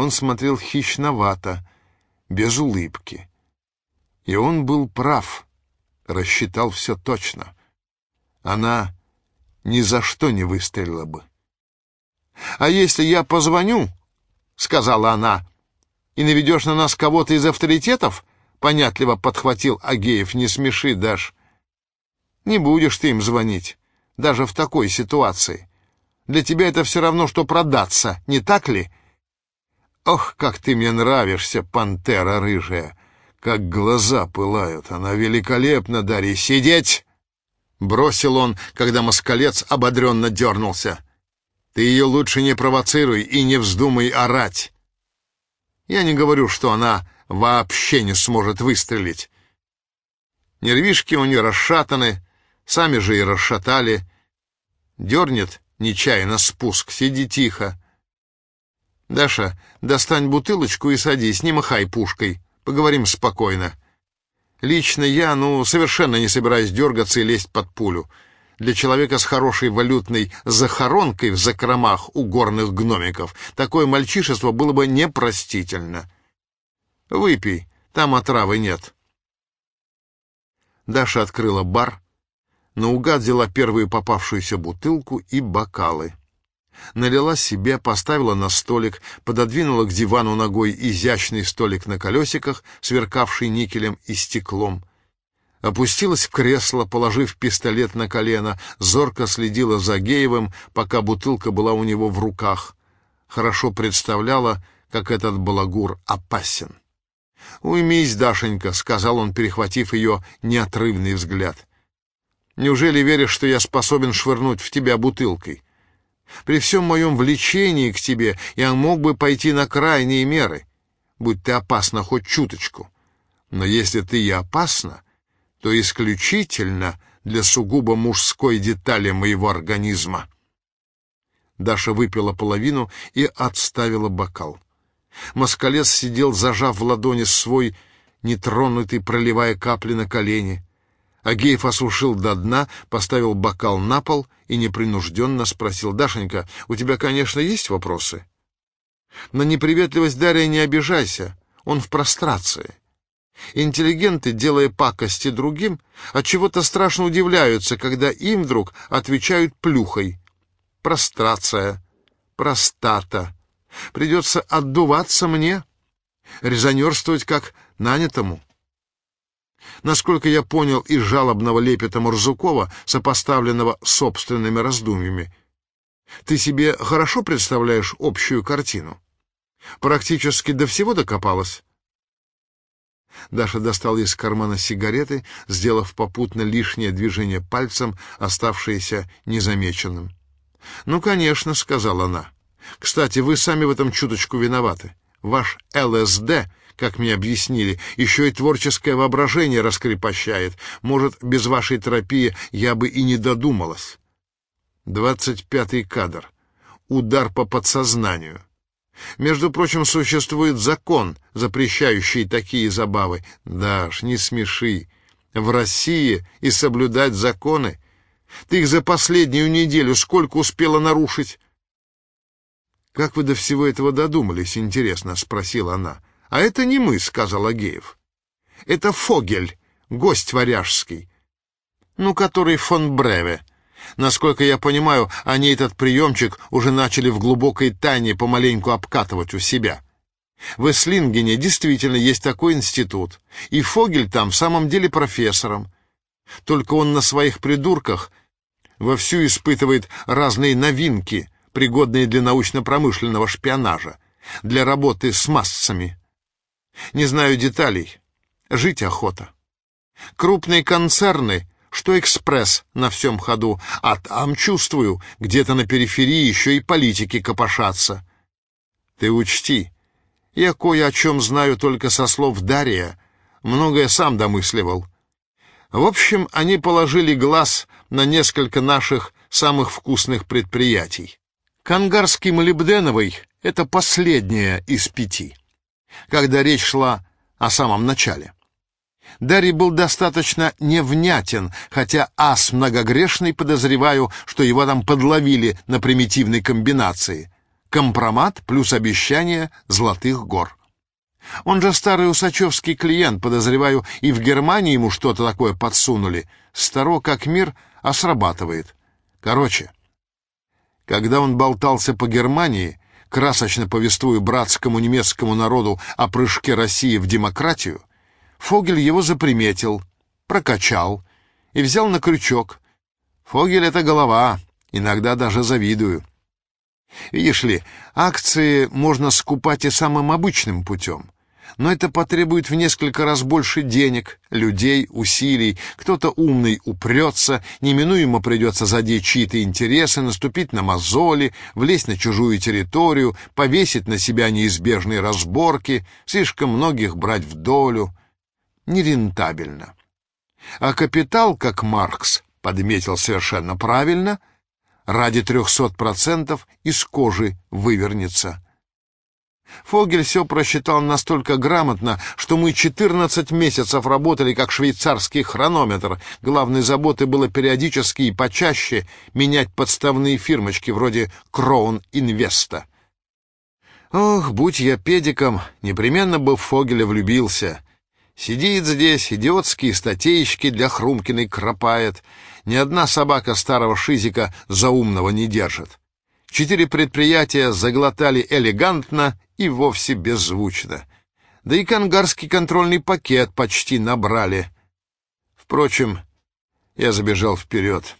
Он смотрел хищновато, без улыбки. И он был прав, рассчитал все точно. Она ни за что не выстрелила бы. «А если я позвоню, — сказала она, — и наведешь на нас кого-то из авторитетов, — понятливо подхватил Агеев, — не смеши, Даш. Не будешь ты им звонить, даже в такой ситуации. Для тебя это все равно, что продаться, не так ли? Ох, как ты мне нравишься, пантера рыжая! Как глаза пылают! Она великолепна, Дарья! Сидеть!» Бросил он, когда москалец ободренно дернулся. «Ты ее лучше не провоцируй и не вздумай орать!» Я не говорю, что она вообще не сможет выстрелить. Нервишки у нее расшатаны, сами же и расшатали. Дернет нечаянно спуск, сиди тихо. Даша, достань бутылочку и садись, не махай пушкой, поговорим спокойно. Лично я, ну, совершенно не собираюсь дергаться и лезть под пулю. Для человека с хорошей валютной захоронкой в закромах у горных гномиков такое мальчишество было бы непростительно. Выпей, там отравы нет. Даша открыла бар, наугад взяла первую попавшуюся бутылку и бокалы. Налила себе, поставила на столик, пододвинула к дивану ногой изящный столик на колесиках, сверкавший никелем и стеклом. Опустилась в кресло, положив пистолет на колено, зорко следила за Геевым, пока бутылка была у него в руках. Хорошо представляла, как этот балагур опасен. «Уймись, Дашенька», — сказал он, перехватив ее неотрывный взгляд. «Неужели веришь, что я способен швырнуть в тебя бутылкой? При всем моем влечении к тебе я мог бы пойти на крайние меры, будь ты опасна хоть чуточку. Но если ты и опасна, то исключительно для сугубо мужской детали моего организма». Даша выпила половину и отставила бокал. Москалец сидел, зажав в ладони свой нетронутый, проливая капли на колени. Агеев осушил до дна, поставил бокал на пол и непринужденно спросил. «Дашенька, у тебя, конечно, есть вопросы?» «На неприветливость Дарья не обижайся, он в прострации. Интеллигенты, делая пакости другим, от чего то страшно удивляются, когда им вдруг отвечают плюхой. Прострация, простата, Придется отдуваться мне, резонерствовать как нанятому. Насколько я понял из жалобного лепета Мурзукова, сопоставленного собственными раздумьями, ты себе хорошо представляешь общую картину? Практически до всего докопалась? Даша достала из кармана сигареты, сделав попутно лишнее движение пальцем, оставшееся незамеченным. «Ну, конечно», — сказала она. Кстати, вы сами в этом чуточку виноваты. Ваш ЛСД, как мне объяснили, еще и творческое воображение раскрепощает. Может, без вашей терапии я бы и не додумалась. Двадцать пятый кадр. Удар по подсознанию. Между прочим, существует закон, запрещающий такие забавы. Даш, не смеши. В России и соблюдать законы. Ты их за последнюю неделю сколько успела нарушить? «Как вы до всего этого додумались, интересно?» — спросила она. «А это не мы», — сказал Агеев. «Это Фогель, гость варяжский, ну, который фон Бреве. Насколько я понимаю, они этот приемчик уже начали в глубокой тайне помаленьку обкатывать у себя. В Эслингене действительно есть такой институт, и Фогель там в самом деле профессором. Только он на своих придурках вовсю испытывает разные новинки — пригодные для научно-промышленного шпионажа, для работы с массами. Не знаю деталей. Жить охота. Крупные концерны, что экспресс на всем ходу, а там, чувствую, где-то на периферии еще и политики копошатся. Ты учти, я кое о чем знаю только со слов Дария, многое сам домысливал. В общем, они положили глаз на несколько наших самых вкусных предприятий. Кангарский молибденовый — это последняя из пяти, когда речь шла о самом начале. Дарий был достаточно невнятен, хотя ас многогрешный, подозреваю, что его там подловили на примитивной комбинации. Компромат плюс обещание золотых гор. Он же старый усачевский клиент, подозреваю, и в Германии ему что-то такое подсунули. Старо как мир, а срабатывает. Короче, когда он болтался по Германии, красочно повествуя братскому немецкому народу о прыжке России в демократию, Фогель его заприметил, прокачал и взял на крючок. Фогель — это голова, иногда даже завидую. Видишь ли, акции можно скупать и самым обычным путем. Но это потребует в несколько раз больше денег, людей, усилий. Кто-то умный упрется, неминуемо придется задеть чьи-то интересы, наступить на мозоли, влезть на чужую территорию, повесить на себя неизбежные разборки, слишком многих брать в долю. Нерентабельно. А капитал, как Маркс подметил совершенно правильно, ради трехсот процентов из кожи вывернется. Фогель все просчитал настолько грамотно, что мы 14 месяцев работали как швейцарский хронометр. Главной заботой было периодически и почаще менять подставные фирмочки вроде Кроун Инвеста. Ох, будь я педиком, непременно бы в Фогеля влюбился. Сидит здесь, идиотские статейщики для Хрумкиной кропает. Ни одна собака старого шизика заумного не держит. Четыре предприятия заглотали элегантно и вовсе беззвучно. Да и кангарский контрольный пакет почти набрали. Впрочем, я забежал вперед.